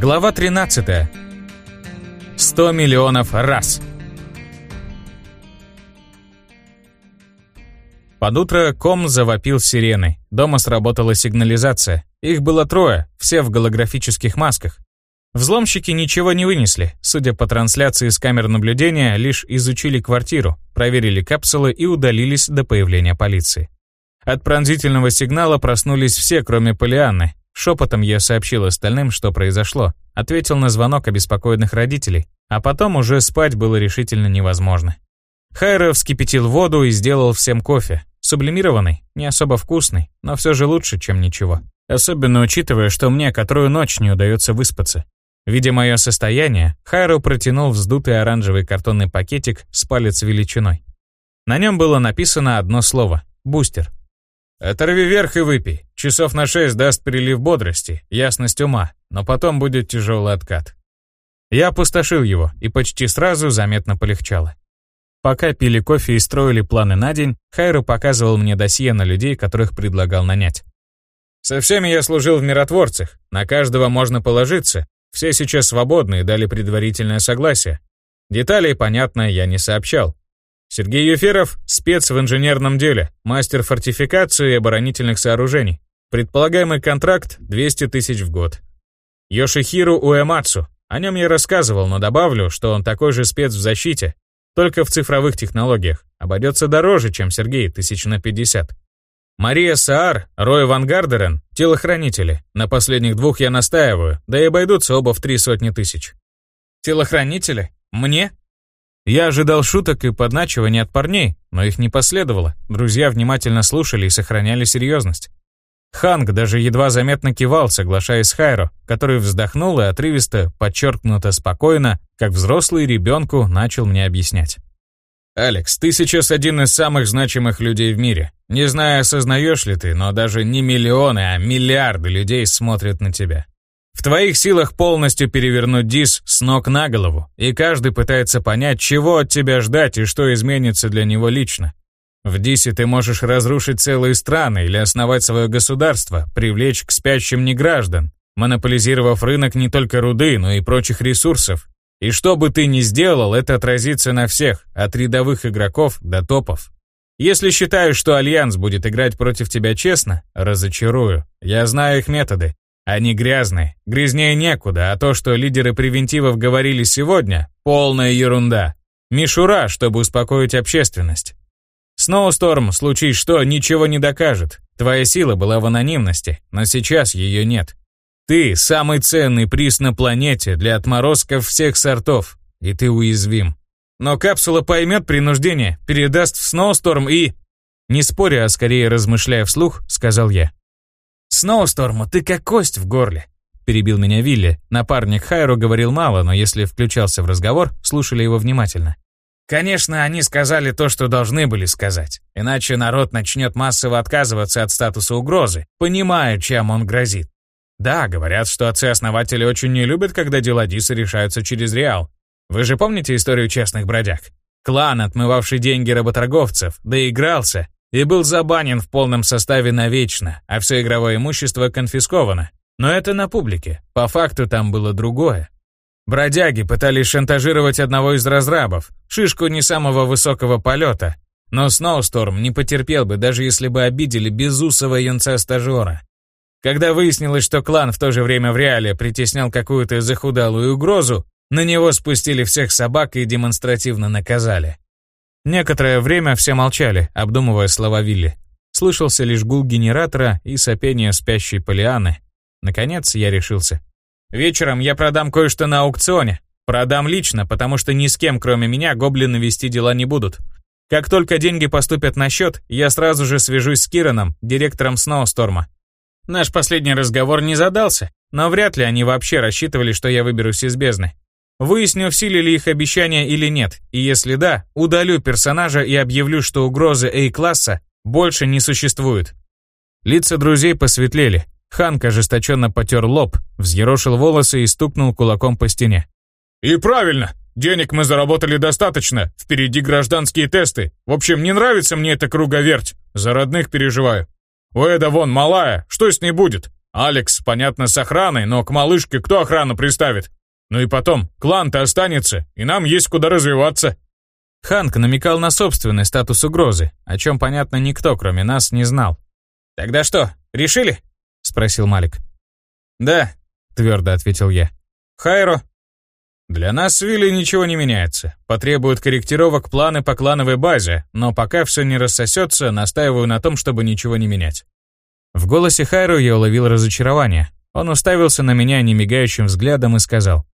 Глава 13. 100 миллионов раз. Под утро ком завопил сиреной. Дома сработала сигнализация. Их было трое, все в голографических масках. Взломщики ничего не вынесли. Судя по трансляции с камер наблюдения, лишь изучили квартиру, проверили капсулы и удалились до появления полиции. От пронзительного сигнала проснулись все, кроме Полианны. Шепотом я сообщил остальным, что произошло. Ответил на звонок обеспокоенных родителей. А потом уже спать было решительно невозможно. Хайра вскипятил воду и сделал всем кофе. Сублимированный, не особо вкусный, но все же лучше, чем ничего. Особенно учитывая, что мне которую ночь не удается выспаться. Видя мое состояние, Хайро протянул вздутый оранжевый картонный пакетик с палец величиной. На нем было написано одно слово — «бустер». «Оторви вверх и выпей. Часов на шесть даст прилив бодрости, ясность ума, но потом будет тяжелый откат». Я опустошил его, и почти сразу заметно полегчало. Пока пили кофе и строили планы на день, Хайро показывал мне досье на людей, которых предлагал нанять. «Со всеми я служил в миротворцах, на каждого можно положиться, все сейчас свободны и дали предварительное согласие. Деталей, понятно, я не сообщал. Сергей Юферов – спец в инженерном деле, мастер фортификации и оборонительных сооружений. Предполагаемый контракт – 200 тысяч в год. Йошихиру Уэмацу. О нем я рассказывал, но добавлю, что он такой же спец в защите, только в цифровых технологиях. Обойдется дороже, чем Сергей, тысяч на 50. Мария Саар, Рой Ван Гардерен – телохранители. На последних двух я настаиваю, да и обойдутся оба в три сотни тысяч. Телохранители? Мне? Я ожидал шуток и подначиваний от парней, но их не последовало. Друзья внимательно слушали и сохраняли серьезность. Ханг даже едва заметно кивал, соглашаясь с Хайро, который вздохнул и отрывисто, подчеркнуто спокойно, как взрослый ребенку, начал мне объяснять. «Алекс, ты сейчас один из самых значимых людей в мире. Не знаю, осознаешь ли ты, но даже не миллионы, а миллиарды людей смотрят на тебя. В твоих силах полностью перевернуть Дис с ног на голову, и каждый пытается понять, чего от тебя ждать и что изменится для него лично. В Дисе ты можешь разрушить целые страны или основать свое государство, привлечь к спящим неграждан, монополизировав рынок не только руды, но и прочих ресурсов, и что бы ты ни сделал, это отразится на всех, от рядовых игроков до топов. Если считаешь, что Альянс будет играть против тебя честно, разочарую. Я знаю их методы. Они грязные, грязнее некуда, а то, что лидеры превентивов говорили сегодня, полная ерунда. Мишура, чтобы успокоить общественность. Сноусторм, случай что, ничего не докажет. Твоя сила была в анонимности, но сейчас ее нет. Ты – самый ценный приз на планете для отморозков всех сортов, и ты уязвим. Но капсула поймет принуждение, передаст в Сноусторм и... Не споря, а скорее размышляя вслух, сказал я. «Сноусторму, ты как кость в горле», — перебил меня Вилли. Напарник Хайру говорил мало, но если включался в разговор, слушали его внимательно. Конечно, они сказали то, что должны были сказать. Иначе народ начнет массово отказываться от статуса угрозы, понимая, чем он грозит. Да, говорят, что отцы-основатели очень не любят, когда дела Диса решаются через Реал. Вы же помните историю честных бродяг? Клан, отмывавший деньги работорговцев, доигрался и был забанен в полном составе навечно, а все игровое имущество конфисковано. Но это на публике. По факту там было другое. Бродяги пытались шантажировать одного из разрабов, шишку не самого высокого полета. Но Сноусторм не потерпел бы, даже если бы обидели безусого юнца-стажера. Когда выяснилось, что клан в то же время в реале притеснял какую-то захудалую угрозу, на него спустили всех собак и демонстративно наказали. Некоторое время все молчали, обдумывая слова Вилли. Слышался лишь гул генератора и сопение спящей Полианы. Наконец я решился. «Вечером я продам кое-что на аукционе. Продам лично, потому что ни с кем, кроме меня, гоблины вести дела не будут. Как только деньги поступят на счет, я сразу же свяжусь с Кираном, директором Сноусторма. Наш последний разговор не задался, но вряд ли они вообще рассчитывали, что я выберусь из бездны. Выясню, в силе ли их обещания или нет, и если да, удалю персонажа и объявлю, что угрозы A-класса больше не существует. Лица друзей посветлели. Ханк ожесточенно потер лоб, взъерошил волосы и стукнул кулаком по стене. «И правильно! Денег мы заработали достаточно, впереди гражданские тесты. В общем, не нравится мне эта круговерть, за родных переживаю. У Эда вон малая, что с ней будет? Алекс, понятно, с охраной, но к малышке кто охрану приставит? Ну и потом, клан-то останется, и нам есть куда развиваться». Ханк намекал на собственный статус угрозы, о чем, понятно, никто, кроме нас, не знал. «Тогда что, решили?» — спросил Малик. «Да», — твердо ответил я. «Хайро?» «Для нас с Вилли ничего не меняется. Потребуют корректировок планы по клановой базе, но пока все не рассосется, настаиваю на том, чтобы ничего не менять». В голосе Хайро я уловил разочарование. Он уставился на меня немигающим взглядом и сказал.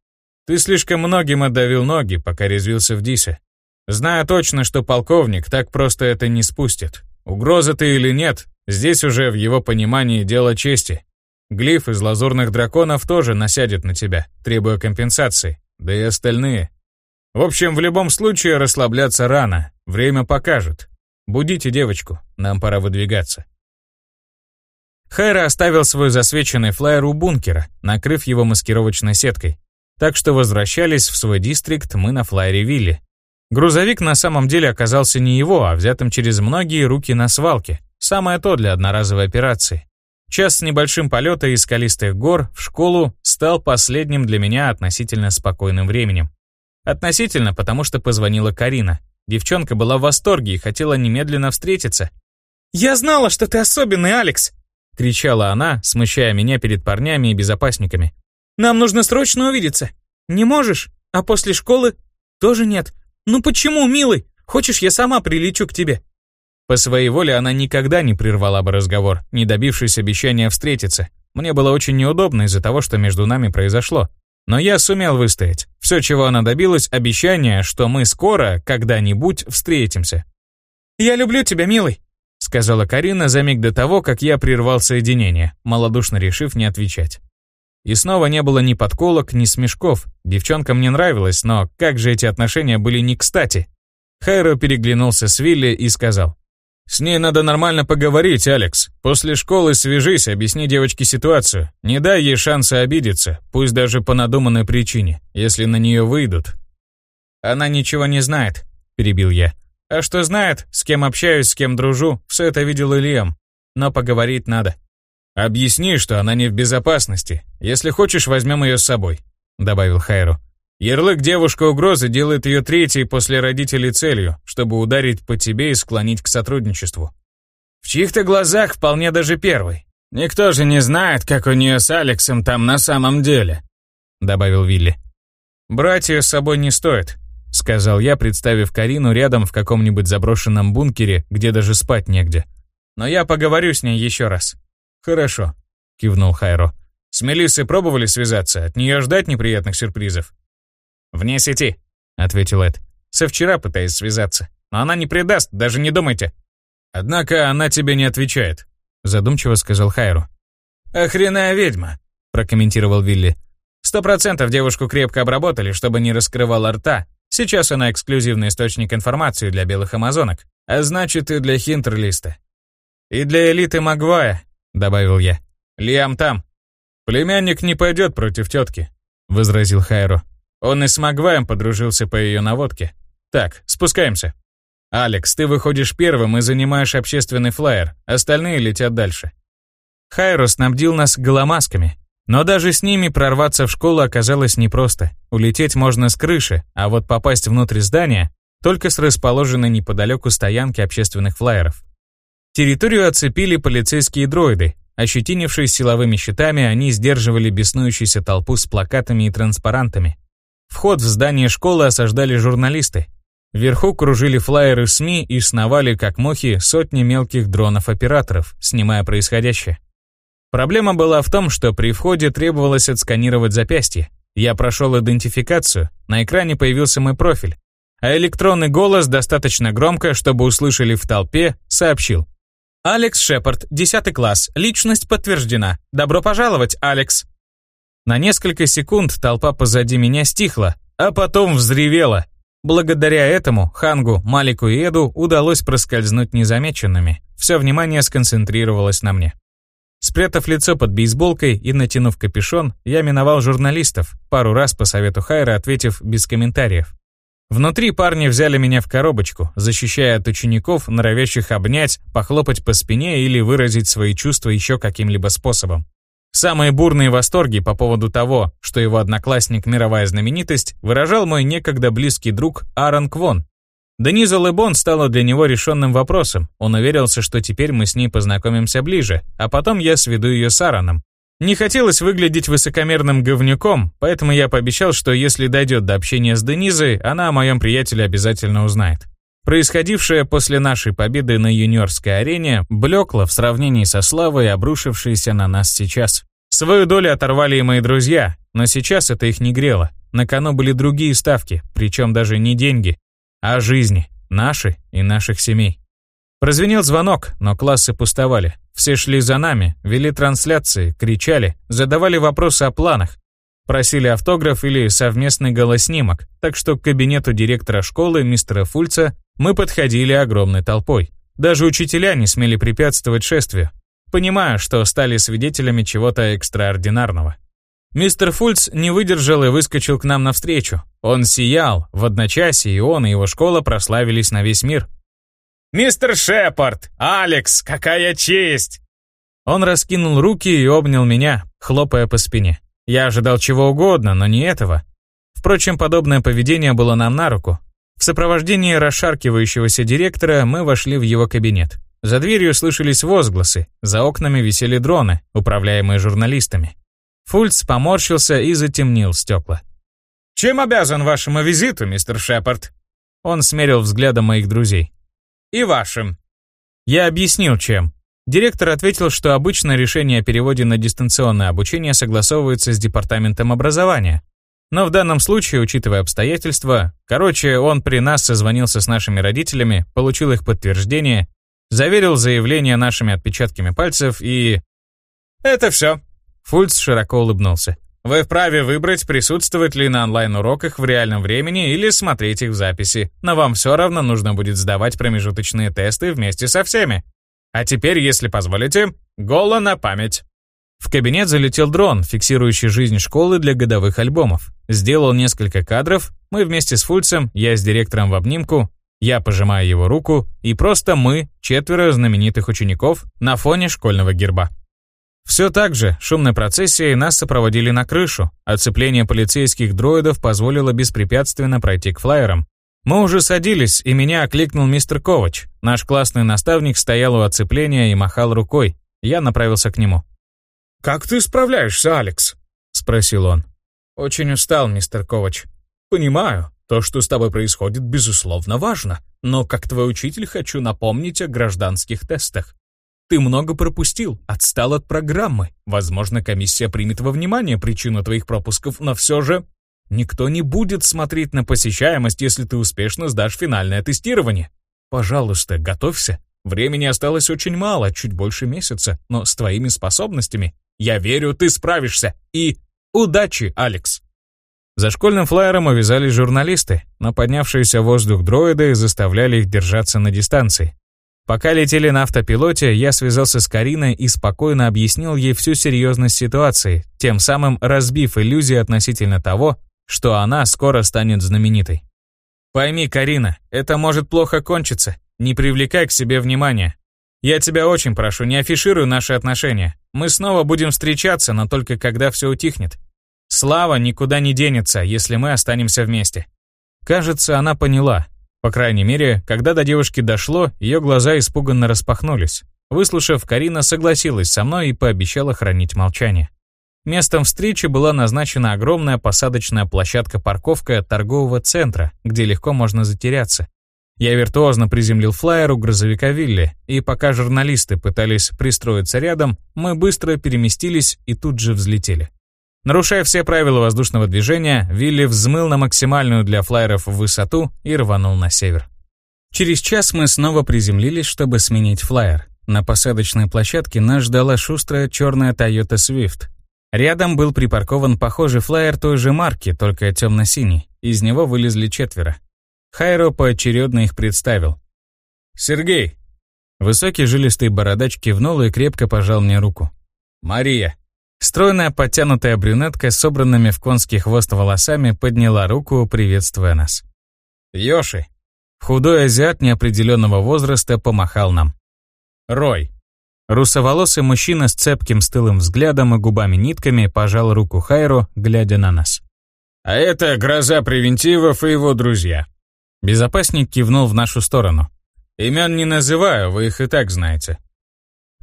«Ты слишком многим отдавил ноги, пока резвился в Дисе. Знаю точно, что полковник так просто это не спустит. Угроза ты или нет, здесь уже в его понимании дело чести. Глиф из лазурных драконов тоже насядет на тебя, требуя компенсации, да и остальные. В общем, в любом случае расслабляться рано, время покажет. Будите девочку, нам пора выдвигаться. Хайра оставил свой засвеченный флайер у бункера, накрыв его маскировочной сеткой. Так что возвращались в свой дистрикт мы на флайере Вилли. Грузовик на самом деле оказался не его, а взятым через многие руки на свалке. Самое то для одноразовой операции. Час с небольшим полета из скалистых гор в школу стал последним для меня относительно спокойным временем. Относительно, потому что позвонила Карина. Девчонка была в восторге и хотела немедленно встретиться. «Я знала, что ты особенный, Алекс!» — кричала она, смущая меня перед парнями и безопасниками. «Нам нужно срочно увидеться. Не можешь? А после школы? Тоже нет. Ну почему, милый? Хочешь, я сама прилечу к тебе?» По своей воле она никогда не прервала бы разговор, не добившись обещания встретиться. Мне было очень неудобно из-за того, что между нами произошло. Но я сумел выстоять. Все, чего она добилась, обещание, что мы скоро, когда-нибудь, встретимся. «Я люблю тебя, милый», — сказала Карина за миг до того, как я прервал соединение, малодушно решив не отвечать. И снова не было ни подколок, ни смешков. Девчонка мне нравилась, но как же эти отношения были не кстати. Хайро переглянулся с Вилли и сказал. «С ней надо нормально поговорить, Алекс. После школы свяжись, объясни девочке ситуацию. Не дай ей шанса обидеться, пусть даже по надуманной причине, если на нее выйдут». «Она ничего не знает», — перебил я. «А что знает, с кем общаюсь, с кем дружу, все это видел Ильям. Но поговорить надо». «Объясни, что она не в безопасности. Если хочешь, возьмем ее с собой», — добавил Хайру. Ярлык девушка угрозы делает ее третьей после родителей целью, чтобы ударить по тебе и склонить к сотрудничеству. В чьих-то глазах вполне даже первый. Никто же не знает, как у нее с Алексом там на самом деле, добавил Вилли. Брать ее с собой не стоит, сказал я, представив Карину рядом в каком-нибудь заброшенном бункере, где даже спать негде. Но я поговорю с ней еще раз. Хорошо, кивнул Хайро. С Мелиссой пробовали связаться? От нее ждать неприятных сюрпризов? «Вне сети», — ответил Эд. «Со вчера пытаюсь связаться. Но она не предаст, даже не думайте». «Однако она тебе не отвечает», — задумчиво сказал Хайру. «Охренная ведьма», — прокомментировал Вилли. «Сто процентов девушку крепко обработали, чтобы не раскрывала рта. Сейчас она эксклюзивный источник информации для белых амазонок, а значит и для Хинтерлиста. И для элиты Магвая», — добавил я. «Лиам там». «Племянник не пойдет против тетки», — возразил Хайро. Он и с Магваем подружился по ее наводке. Так, спускаемся. Алекс, ты выходишь первым и занимаешь общественный флайер, остальные летят дальше. Хайро снабдил нас голомасками, но даже с ними прорваться в школу оказалось непросто. Улететь можно с крыши, а вот попасть внутрь здания только с расположенной неподалеку стоянки общественных флайеров. Территорию оцепили полицейские дроиды. Ощетинившись силовыми щитами, они сдерживали беснующуюся толпу с плакатами и транспарантами. Вход в здание школы осаждали журналисты. Вверху кружили флайеры СМИ и сновали, как мухи, сотни мелких дронов-операторов, снимая происходящее. Проблема была в том, что при входе требовалось отсканировать запястье. Я прошел идентификацию, на экране появился мой профиль, а электронный голос достаточно громко, чтобы услышали в толпе, сообщил. «Алекс Шепард, 10 класс, личность подтверждена. Добро пожаловать, Алекс!» На несколько секунд толпа позади меня стихла, а потом взревела. Благодаря этому Хангу, Малику и Эду удалось проскользнуть незамеченными. Все внимание сконцентрировалось на мне. Спрятав лицо под бейсболкой и натянув капюшон, я миновал журналистов, пару раз по совету Хайра ответив без комментариев. Внутри парни взяли меня в коробочку, защищая от учеников, норовящих обнять, похлопать по спине или выразить свои чувства еще каким-либо способом. Самые бурные восторги по поводу того, что его одноклассник мировая знаменитость, выражал мой некогда близкий друг Аарон Квон. Дениза Лебон стала для него решенным вопросом. Он уверился, что теперь мы с ней познакомимся ближе, а потом я сведу ее с Аароном. Не хотелось выглядеть высокомерным говнюком, поэтому я пообещал, что если дойдет до общения с Денизой, она о моем приятеле обязательно узнает. Происходившее после нашей победы на юниорской арене блекло в сравнении со славой, обрушившейся на нас сейчас. Свою долю оторвали и мои друзья, но сейчас это их не грело. На кону были другие ставки, причем даже не деньги, а жизни, наши и наших семей. Прозвенел звонок, но классы пустовали. Все шли за нами, вели трансляции, кричали, задавали вопросы о планах. Просили автограф или совместный голоснимок, так что к кабинету директора школы мистера Фульца мы подходили огромной толпой. Даже учителя не смели препятствовать шествию, понимая, что стали свидетелями чего-то экстраординарного. Мистер Фульц не выдержал и выскочил к нам навстречу. Он сиял, в одночасье и он, и его школа прославились на весь мир. «Мистер Шепард! Алекс, какая честь!» Он раскинул руки и обнял меня, хлопая по спине. Я ожидал чего угодно, но не этого. Впрочем, подобное поведение было нам на руку. В сопровождении расшаркивающегося директора мы вошли в его кабинет. За дверью слышались возгласы, за окнами висели дроны, управляемые журналистами. Фульц поморщился и затемнил стекла. «Чем обязан вашему визиту, мистер Шепард?» Он смерил взглядом моих друзей. «И вашим». Я объяснил, чем. Директор ответил, что обычно решение о переводе на дистанционное обучение согласовывается с Департаментом образования. Но в данном случае, учитывая обстоятельства, короче, он при нас созвонился с нашими родителями, получил их подтверждение, заверил заявление нашими отпечатками пальцев и... «Это все». Фульц широко улыбнулся. «Вы вправе выбрать, присутствовать ли на онлайн-уроках в реальном времени или смотреть их в записи, но вам все равно нужно будет сдавать промежуточные тесты вместе со всеми. А теперь, если позволите, голо на память. В кабинет залетел дрон, фиксирующий жизнь школы для годовых альбомов. Сделал несколько кадров, мы вместе с Фульцем, я с директором в обнимку, я пожимаю его руку, и просто мы, четверо знаменитых учеников, на фоне школьного герба. Все так же, шумной процессией нас сопроводили на крышу. Оцепление полицейских дроидов позволило беспрепятственно пройти к флайерам, мы уже садились, и меня окликнул мистер Ковач. Наш классный наставник стоял у оцепления и махал рукой. Я направился к нему. «Как ты справляешься, Алекс?» — спросил он. «Очень устал, мистер Ковач». «Понимаю. То, что с тобой происходит, безусловно, важно. Но как твой учитель хочу напомнить о гражданских тестах. Ты много пропустил, отстал от программы. Возможно, комиссия примет во внимание причину твоих пропусков, но все же Никто не будет смотреть на посещаемость, если ты успешно сдашь финальное тестирование. Пожалуйста, готовься. Времени осталось очень мало, чуть больше месяца, но с твоими способностями, я верю, ты справишься. И удачи, Алекс. За школьным флайером увязались журналисты, но поднявшиеся воздух дроиды заставляли их держаться на дистанции. Пока летели на автопилоте, я связался с Кариной и спокойно объяснил ей всю серьезность ситуации, тем самым разбив иллюзии относительно того, что она скоро станет знаменитой. Пойми, Карина, это может плохо кончиться. Не привлекай к себе внимания. Я тебя очень прошу, не афишируй наши отношения. Мы снова будем встречаться, но только когда все утихнет. Слава никуда не денется, если мы останемся вместе. Кажется, она поняла. По крайней мере, когда до девушки дошло, ее глаза испуганно распахнулись. Выслушав, Карина согласилась со мной и пообещала хранить молчание. Местом встречи была назначена огромная посадочная площадка-парковка торгового центра, где легко можно затеряться. Я виртуозно приземлил флайер у грузовика Вилли, и пока журналисты пытались пристроиться рядом, мы быстро переместились и тут же взлетели. Нарушая все правила воздушного движения, Вилли взмыл на максимальную для флайеров высоту и рванул на север. Через час мы снова приземлились, чтобы сменить флайер. На посадочной площадке нас ждала шустрая черная Toyota Swift, Рядом был припаркован похожий флайер той же марки, только темно-синий. Из него вылезли четверо. Хайро поочередно их представил. «Сергей!» Высокий жилистый бородач кивнул и крепко пожал мне руку. «Мария!» Стройная подтянутая брюнетка с собранными в конский хвост волосами подняла руку, приветствуя нас. «Йоши!» Худой азиат неопределенного возраста помахал нам. «Рой!» Русоволосый мужчина с цепким стылым взглядом и губами-нитками пожал руку Хайру, глядя на нас. «А это гроза превентивов и его друзья». Безопасник кивнул в нашу сторону. «Имен не называю, вы их и так знаете».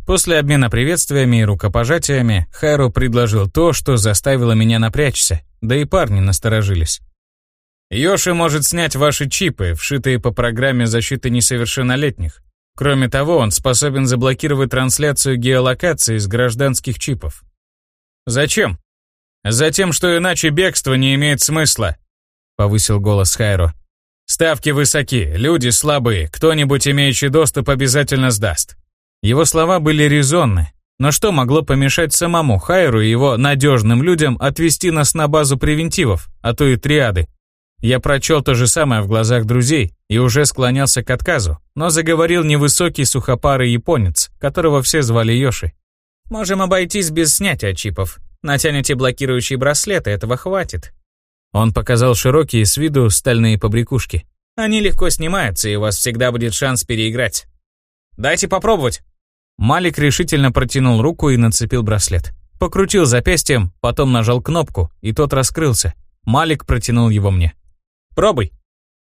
После обмена приветствиями и рукопожатиями Хайру предложил то, что заставило меня напрячься, да и парни насторожились. Йоши может снять ваши чипы, вшитые по программе защиты несовершеннолетних. Кроме того, он способен заблокировать трансляцию геолокации из гражданских чипов. Зачем? Затем, что иначе бегство не имеет смысла, повысил голос Хайро. Ставки высоки, люди слабые, кто-нибудь, имеющий доступ, обязательно сдаст. Его слова были резонны, но что могло помешать самому Хайру и его надежным людям отвести нас на базу превентивов, а то и триады? Я прочел то же самое в глазах друзей и уже склонялся к отказу, но заговорил невысокий сухопарый японец, которого все звали Йоши. «Можем обойтись без снятия чипов. Натянете блокирующие браслеты, этого хватит». Он показал широкие с виду стальные побрякушки. «Они легко снимаются, и у вас всегда будет шанс переиграть. Дайте попробовать». Малик решительно протянул руку и нацепил браслет. Покрутил запястьем, потом нажал кнопку, и тот раскрылся. Малик протянул его мне. Пробуй.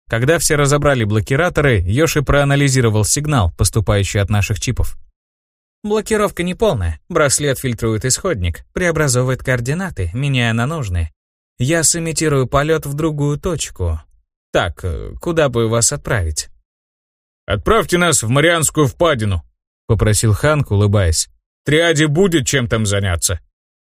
Когда все разобрали блокираторы, Йоши проанализировал сигнал, поступающий от наших чипов. Блокировка неполная. Браслет фильтрует исходник, преобразовывает координаты, меняя на нужные. Я сымитирую полет в другую точку. Так, э, куда бы вас отправить? «Отправьте нас в Марианскую впадину», — попросил Ханк, улыбаясь. «Триаде будет чем там заняться».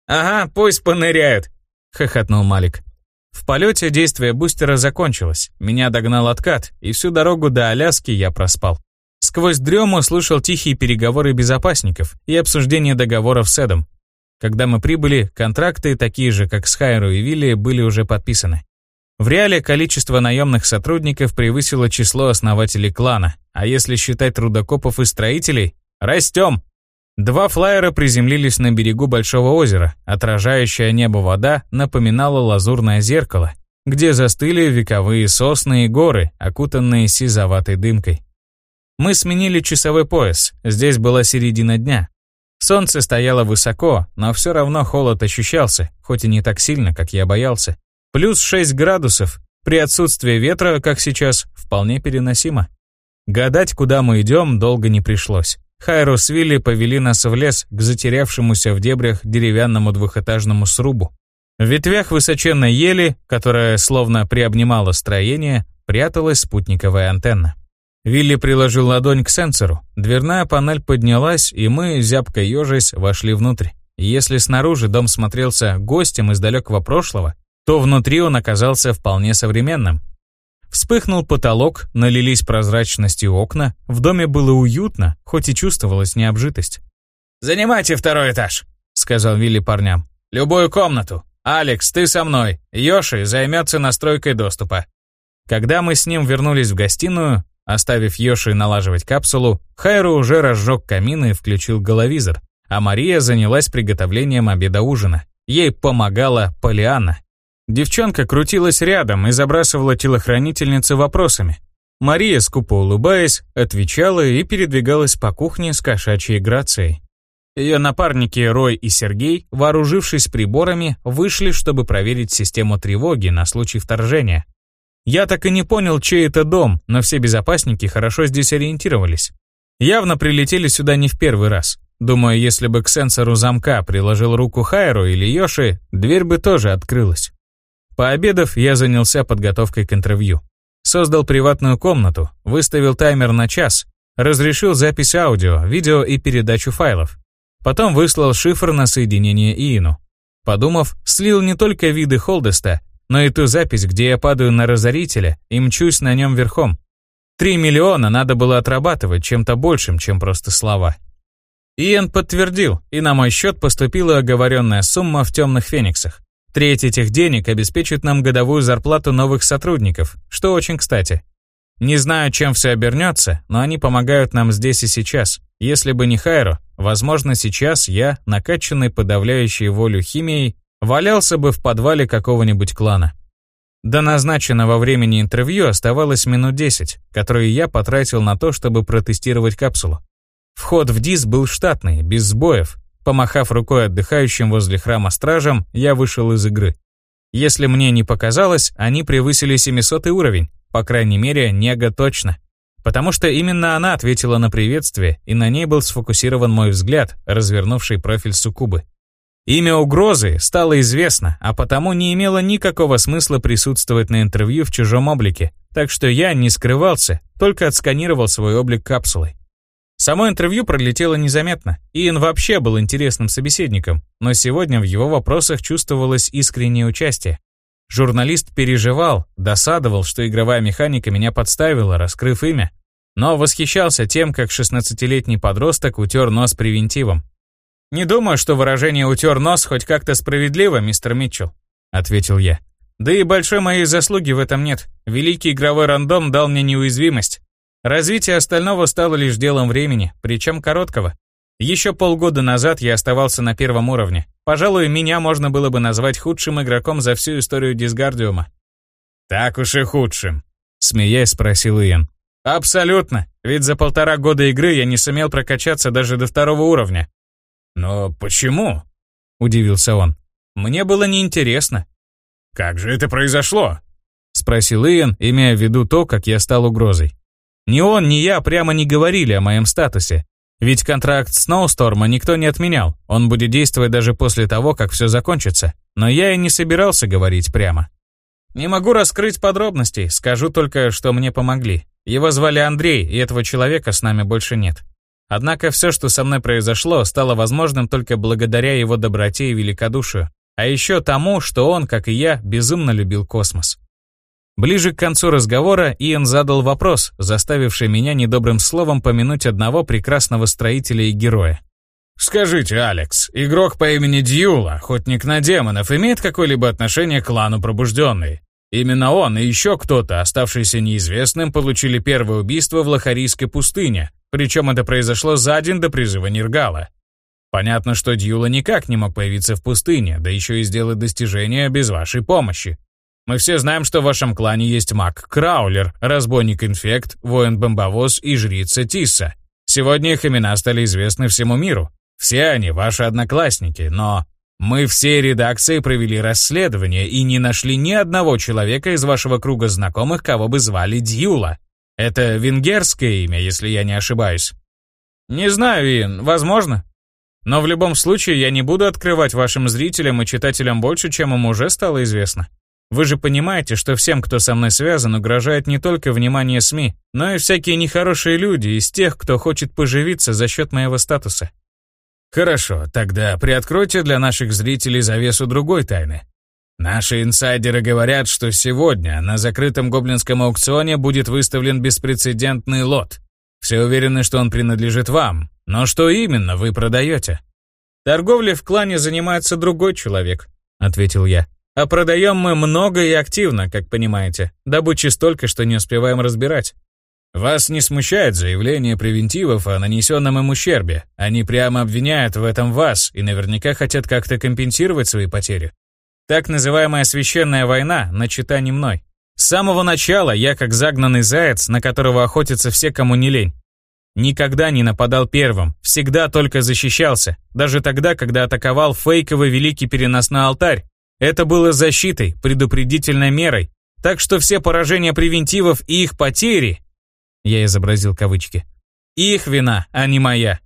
«Ага, пусть поныряют», — хохотнул Малик. В полете действие бустера закончилось, меня догнал откат, и всю дорогу до Аляски я проспал. Сквозь дрему слышал тихие переговоры безопасников и обсуждение договоров с Эдом. Когда мы прибыли, контракты, такие же, как с Хайру и Вилли, были уже подписаны. В реале количество наемных сотрудников превысило число основателей клана, а если считать трудокопов и строителей, растем! Два флайера приземлились на берегу большого озера. Отражающая небо вода напоминала лазурное зеркало, где застыли вековые сосны и горы, окутанные сизоватой дымкой. Мы сменили часовой пояс, здесь была середина дня. Солнце стояло высоко, но все равно холод ощущался, хоть и не так сильно, как я боялся. Плюс 6 градусов, при отсутствии ветра, как сейчас, вполне переносимо. Гадать, куда мы идем, долго не пришлось. Хайро с Вилли повели нас в лес к затерявшемуся в дебрях деревянному двухэтажному срубу. В ветвях высоченной ели, которая словно приобнимала строение, пряталась спутниковая антенна. Вилли приложил ладонь к сенсору. Дверная панель поднялась, и мы, зябко ежась, вошли внутрь. Если снаружи дом смотрелся гостем из далекого прошлого, то внутри он оказался вполне современным. Вспыхнул потолок, налились прозрачностью окна, в доме было уютно, хоть и чувствовалась необжитость. «Занимайте второй этаж», — сказал Вилли парням. «Любую комнату. Алекс, ты со мной. Йоши займется настройкой доступа». Когда мы с ним вернулись в гостиную, оставив Йоши налаживать капсулу, Хайру уже разжег камин и включил головизор, а Мария занялась приготовлением обеда-ужина. Ей помогала Полианна, Девчонка крутилась рядом и забрасывала телохранительницы вопросами. Мария, скупо улыбаясь, отвечала и передвигалась по кухне с кошачьей грацией. Ее напарники Рой и Сергей, вооружившись приборами, вышли, чтобы проверить систему тревоги на случай вторжения. Я так и не понял, чей это дом, но все безопасники хорошо здесь ориентировались. Явно прилетели сюда не в первый раз. Думаю, если бы к сенсору замка приложил руку Хайру или Йоши, дверь бы тоже открылась. Пообедав, я занялся подготовкой к интервью. Создал приватную комнату, выставил таймер на час, разрешил запись аудио, видео и передачу файлов. Потом выслал шифр на соединение Иину. Подумав, слил не только виды Холдеста, но и ту запись, где я падаю на разорителя и мчусь на нем верхом. Три миллиона надо было отрабатывать чем-то большим, чем просто слова. Иэн подтвердил, и на мой счет поступила оговоренная сумма в темных фениксах. Треть этих денег обеспечит нам годовую зарплату новых сотрудников, что очень кстати. Не знаю, чем все обернется, но они помогают нам здесь и сейчас. Если бы не Хайро, возможно, сейчас я, накачанный подавляющей волю химией, валялся бы в подвале какого-нибудь клана. До назначенного времени интервью оставалось минут 10, которые я потратил на то, чтобы протестировать капсулу. Вход в ДИС был штатный, без сбоев. Помахав рукой отдыхающим возле храма стражам, я вышел из игры. Если мне не показалось, они превысили 700 уровень, по крайней мере, нега точно. Потому что именно она ответила на приветствие, и на ней был сфокусирован мой взгляд, развернувший профиль Сукубы. Имя угрозы стало известно, а потому не имело никакого смысла присутствовать на интервью в чужом облике, так что я не скрывался, только отсканировал свой облик капсулой. Само интервью пролетело незаметно. Иэн вообще был интересным собеседником, но сегодня в его вопросах чувствовалось искреннее участие. Журналист переживал, досадовал, что игровая механика меня подставила, раскрыв имя, но восхищался тем, как 16-летний подросток утер нос превентивом. «Не думаю, что выражение «утер нос» хоть как-то справедливо, мистер Митчелл», — ответил я. «Да и большой моей заслуги в этом нет. Великий игровой рандом дал мне неуязвимость, Развитие остального стало лишь делом времени, причем короткого. Еще полгода назад я оставался на первом уровне. Пожалуй, меня можно было бы назвать худшим игроком за всю историю Дисгардиума. «Так уж и худшим», — смеясь спросил Иэн. «Абсолютно, ведь за полтора года игры я не сумел прокачаться даже до второго уровня». «Но почему?» — удивился он. «Мне было неинтересно». «Как же это произошло?» — спросил Иэн, имея в виду то, как я стал угрозой. Ни он, ни я прямо не говорили о моем статусе. Ведь контракт Сноусторма никто не отменял, он будет действовать даже после того, как все закончится. Но я и не собирался говорить прямо. Не могу раскрыть подробностей, скажу только, что мне помогли. Его звали Андрей, и этого человека с нами больше нет. Однако все, что со мной произошло, стало возможным только благодаря его доброте и великодушию. А еще тому, что он, как и я, безумно любил космос. Ближе к концу разговора Иэн задал вопрос, заставивший меня недобрым словом помянуть одного прекрасного строителя и героя. «Скажите, Алекс, игрок по имени Дьюла, охотник на демонов, имеет какое-либо отношение к клану Пробужденный? Именно он и еще кто-то, оставшийся неизвестным, получили первое убийство в Лохарийской пустыне, причем это произошло за день до призыва Ниргала. Понятно, что Дьюла никак не мог появиться в пустыне, да еще и сделать достижения без вашей помощи. Мы все знаем, что в вашем клане есть маг Краулер, разбойник-инфект, воин-бомбовоз и жрица Тисса. Сегодня их имена стали известны всему миру. Все они ваши одноклассники, но мы все редакции провели расследование и не нашли ни одного человека из вашего круга знакомых, кого бы звали Дьюла. Это венгерское имя, если я не ошибаюсь. Не знаю, Иэн, возможно. Но в любом случае я не буду открывать вашим зрителям и читателям больше, чем им уже стало известно. Вы же понимаете, что всем, кто со мной связан, угрожает не только внимание СМИ, но и всякие нехорошие люди из тех, кто хочет поживиться за счет моего статуса. Хорошо, тогда приоткройте для наших зрителей завесу другой тайны. Наши инсайдеры говорят, что сегодня на закрытом гоблинском аукционе будет выставлен беспрецедентный лот. Все уверены, что он принадлежит вам, но что именно вы продаете? Торговлей в клане занимается другой человек, ответил я. А продаем мы много и активно, как понимаете. Добычи столько, что не успеваем разбирать. Вас не смущает заявление превентивов о нанесенном им ущербе? Они прямо обвиняют в этом вас и наверняка хотят как-то компенсировать свои потери. Так называемая священная война начата не мной. С самого начала я как загнанный заяц, на которого охотятся все, кому не лень. Никогда не нападал первым, всегда только защищался, даже тогда, когда атаковал фейковый великий переносной алтарь, это было защитой, предупредительной мерой, так что все поражения превентивов и их потери, я изобразил кавычки, их вина, а не моя.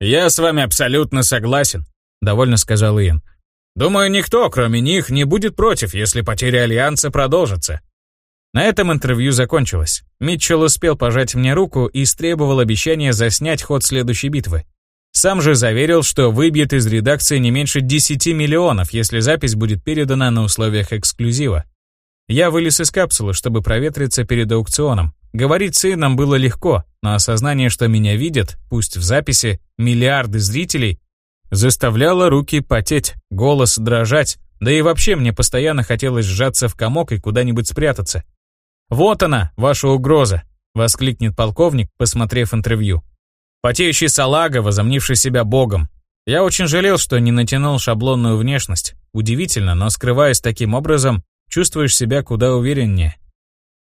«Я с вами абсолютно согласен», — довольно сказал Иэн. «Думаю, никто, кроме них, не будет против, если потери Альянса продолжатся». На этом интервью закончилось. Митчелл успел пожать мне руку и истребовал обещание заснять ход следующей битвы. Сам же заверил, что выбьет из редакции не меньше 10 миллионов, если запись будет передана на условиях эксклюзива. Я вылез из капсулы, чтобы проветриться перед аукционом. Говорить с сыном было легко, но осознание, что меня видят, пусть в записи, миллиарды зрителей, заставляло руки потеть, голос дрожать, да и вообще мне постоянно хотелось сжаться в комок и куда-нибудь спрятаться. «Вот она, ваша угроза!» — воскликнет полковник, посмотрев интервью. Потеющий салага, возомнивший себя богом. Я очень жалел, что не натянул шаблонную внешность. Удивительно, но скрываясь таким образом, чувствуешь себя куда увереннее.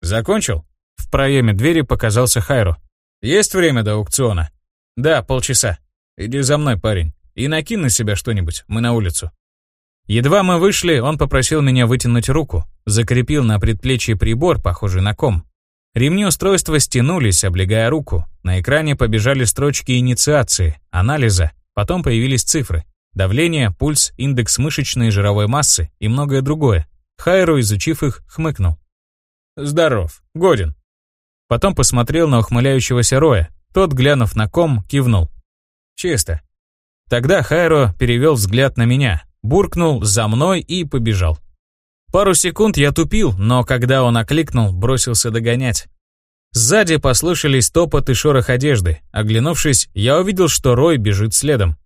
«Закончил?» В проеме двери показался Хайру. «Есть время до аукциона?» Да, полчаса. Иди за мной, парень, и накинь на себя что-нибудь, мы на улицу. Едва мы вышли, он попросил меня вытянуть руку, закрепил на предплечье прибор, похожий на ком. Ремни устройства стянулись, облегая руку. На экране побежали строчки инициации, анализа, потом появились цифры. Давление, пульс, индекс мышечной и жировой массы и многое другое. Хайру, изучив их, хмыкнул. «Здоров, годен». Потом посмотрел на ухмыляющегося Роя. Тот, глянув на ком, кивнул. «Чисто». Тогда Хайро перевел взгляд на меня, буркнул «за мной» и побежал. Пару секунд я тупил, но когда он окликнул, бросился догонять. Сзади послышались топот и шорох одежды. Оглянувшись, я увидел, что Рой бежит следом.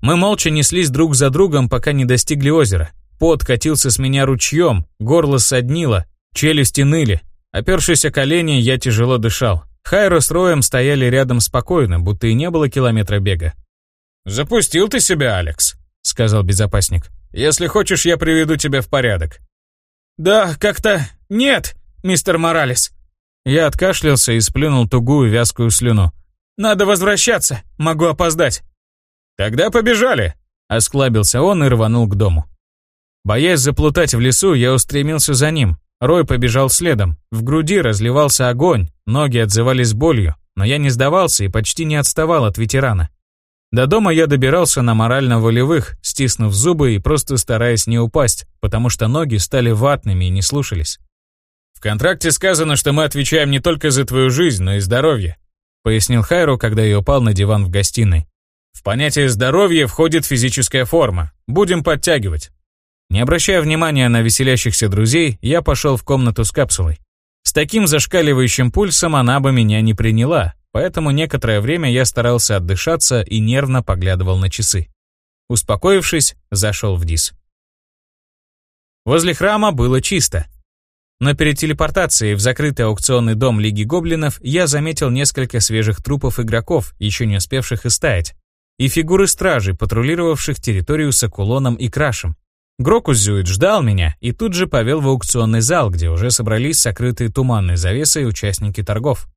Мы молча неслись друг за другом, пока не достигли озера. Пот катился с меня ручьем, горло соднило, челюсти ныли. Опершись о колени, я тяжело дышал. Хайро с Роем стояли рядом спокойно, будто и не было километра бега. «Запустил ты себя, Алекс», — сказал безопасник. «Если хочешь, я приведу тебя в порядок». «Да, как-то нет, мистер Моралес». Я откашлялся и сплюнул тугую вязкую слюну. «Надо возвращаться, могу опоздать». «Тогда побежали», — осклабился он и рванул к дому. Боясь заплутать в лесу, я устремился за ним. Рой побежал следом. В груди разливался огонь, ноги отзывались болью, но я не сдавался и почти не отставал от ветерана. До дома я добирался на морально-волевых, стиснув зубы и просто стараясь не упасть, потому что ноги стали ватными и не слушались. «В контракте сказано, что мы отвечаем не только за твою жизнь, но и здоровье», пояснил Хайру, когда я упал на диван в гостиной. «В понятие здоровья входит физическая форма. Будем подтягивать». Не обращая внимания на веселящихся друзей, я пошел в комнату с капсулой. С таким зашкаливающим пульсом она бы меня не приняла, поэтому некоторое время я старался отдышаться и нервно поглядывал на часы. Успокоившись, зашел в ДИС. Возле храма было чисто. Но перед телепортацией в закрытый аукционный дом Лиги Гоблинов я заметил несколько свежих трупов игроков, еще не успевших истаять, и фигуры стражей, патрулировавших территорию с Акулоном и Крашем. Грокус Зюит ждал меня и тут же повел в аукционный зал, где уже собрались сокрытые туманной завесой участники торгов.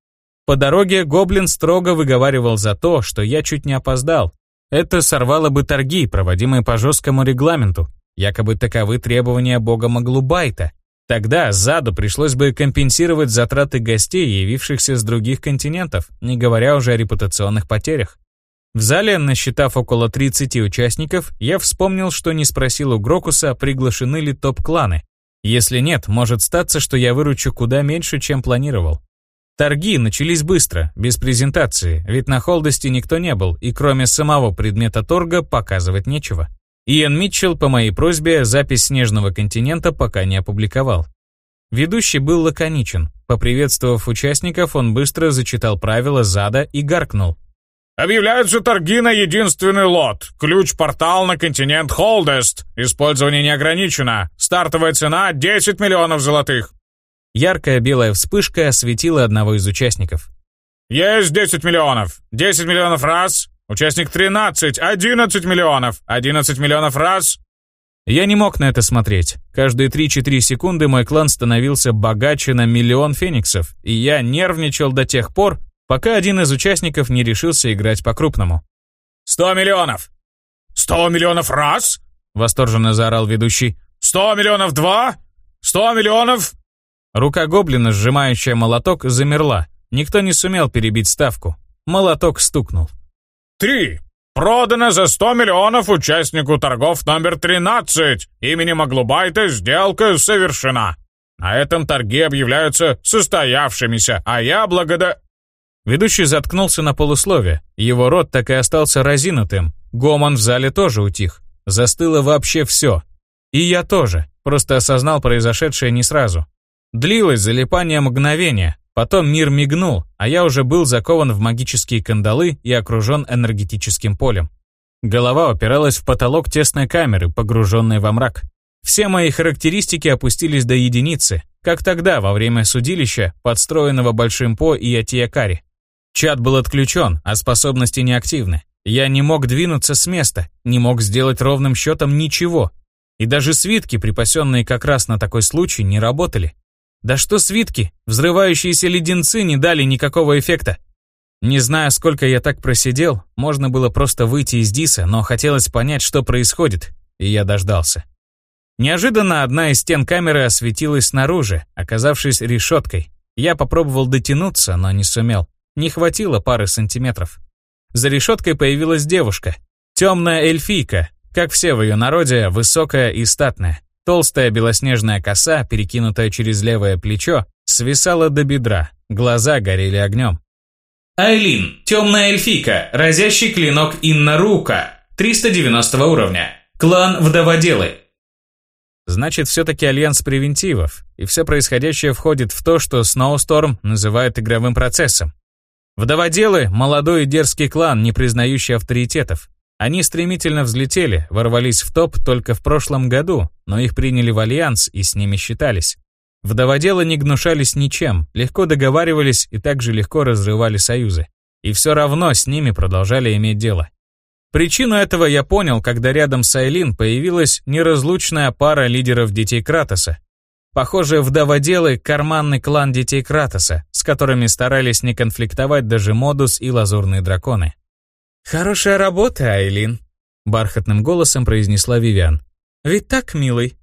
По дороге Гоблин строго выговаривал за то, что я чуть не опоздал. Это сорвало бы торги, проводимые по жесткому регламенту. Якобы таковы требования бога Маглубайта. Тогда заду пришлось бы компенсировать затраты гостей, явившихся с других континентов, не говоря уже о репутационных потерях. В зале, насчитав около 30 участников, я вспомнил, что не спросил у Грокуса, приглашены ли топ-кланы. Если нет, может статься, что я выручу куда меньше, чем планировал. Торги начались быстро, без презентации, ведь на холдости никто не был, и кроме самого предмета торга показывать нечего. Иэн Митчелл по моей просьбе запись Снежного континента пока не опубликовал. Ведущий был лаконичен. Поприветствовав участников, он быстро зачитал правила зада и гаркнул. «Объявляются торги на единственный лот. Ключ-портал на континент Холдест. Использование не ограничено. Стартовая цена 10 миллионов золотых. Яркая белая вспышка осветила одного из участников. «Есть 10 миллионов! 10 миллионов раз! Участник 13! 11 миллионов! 11 миллионов раз!» Я не мог на это смотреть. Каждые 3-4 секунды мой клан становился богаче на миллион фениксов, и я нервничал до тех пор, пока один из участников не решился играть по-крупному. «Сто миллионов!» «Сто миллионов раз!» — восторженно заорал ведущий. «Сто миллионов два! Сто миллионов!» Рука гоблина, сжимающая молоток, замерла. Никто не сумел перебить ставку. Молоток стукнул. «Три! Продано за 100 миллионов участнику торгов номер 13! Именем Аглубайта сделка совершена! На этом торги объявляются состоявшимися, а я благодар...» Ведущий заткнулся на полуслове. Его рот так и остался разинутым. Гомон в зале тоже утих. Застыло вообще все. И я тоже, просто осознал произошедшее не сразу. Длилось залипание мгновения, потом мир мигнул, а я уже был закован в магические кандалы и окружен энергетическим полем. Голова упиралась в потолок тесной камеры, погруженной во мрак. Все мои характеристики опустились до единицы, как тогда, во время судилища, подстроенного Большим По и Атиякари. Чат был отключен, а способности неактивны. Я не мог двинуться с места, не мог сделать ровным счетом ничего. И даже свитки, припасенные как раз на такой случай, не работали. Да что свитки? Взрывающиеся леденцы не дали никакого эффекта. Не знаю, сколько я так просидел, можно было просто выйти из Диса, но хотелось понять, что происходит, и я дождался. Неожиданно одна из стен камеры осветилась снаружи, оказавшись решеткой. Я попробовал дотянуться, но не сумел. Не хватило пары сантиметров. За решеткой появилась девушка. Темная эльфийка, как все в ее народе, высокая и статная. Толстая белоснежная коса, перекинутая через левое плечо, свисала до бедра, глаза горели огнем. Айлин, темная эльфийка, разящий клинок Иннарука, 390 уровня. Клан Вдоводелы. Значит, все-таки альянс превентивов, и все происходящее входит в то, что Сноусторм называют игровым процессом. Вдоводелы – молодой и дерзкий клан, не признающий авторитетов. Они стремительно взлетели, ворвались в топ только в прошлом году, но их приняли в альянс и с ними считались. Вдоводелы не гнушались ничем, легко договаривались и также легко разрывали союзы. И все равно с ними продолжали иметь дело. Причину этого я понял, когда рядом с Айлин появилась неразлучная пара лидеров детей Кратоса. Похоже, вдоводелы – карманный клан детей Кратоса, с которыми старались не конфликтовать даже Модус и Лазурные драконы. «Хорошая работа, Айлин», – бархатным голосом произнесла Вивиан. «Ведь так, милый?»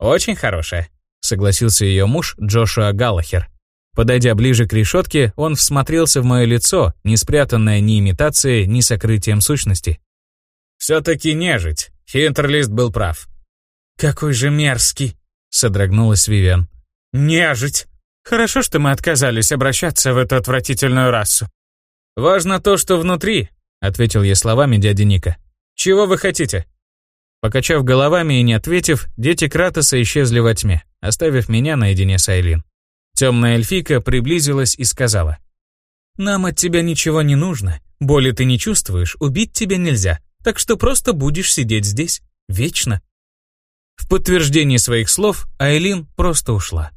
«Очень хорошая», — согласился ее муж Джошуа Галлахер. Подойдя ближе к решетке, он всмотрелся в мое лицо, не спрятанное ни имитацией, ни сокрытием сущности. «Все-таки нежить. Хинтерлист был прав». «Какой же мерзкий!» — содрогнулась Вивиан. «Нежить! Хорошо, что мы отказались обращаться в эту отвратительную расу». «Важно то, что внутри», — ответил я словами дяди Ника. «Чего вы хотите?» Покачав головами и не ответив, дети Кратоса исчезли во тьме, оставив меня наедине с Айлин. Темная эльфийка приблизилась и сказала. «Нам от тебя ничего не нужно. Боли ты не чувствуешь, убить тебя нельзя. Так что просто будешь сидеть здесь. Вечно». В подтверждении своих слов Айлин просто ушла.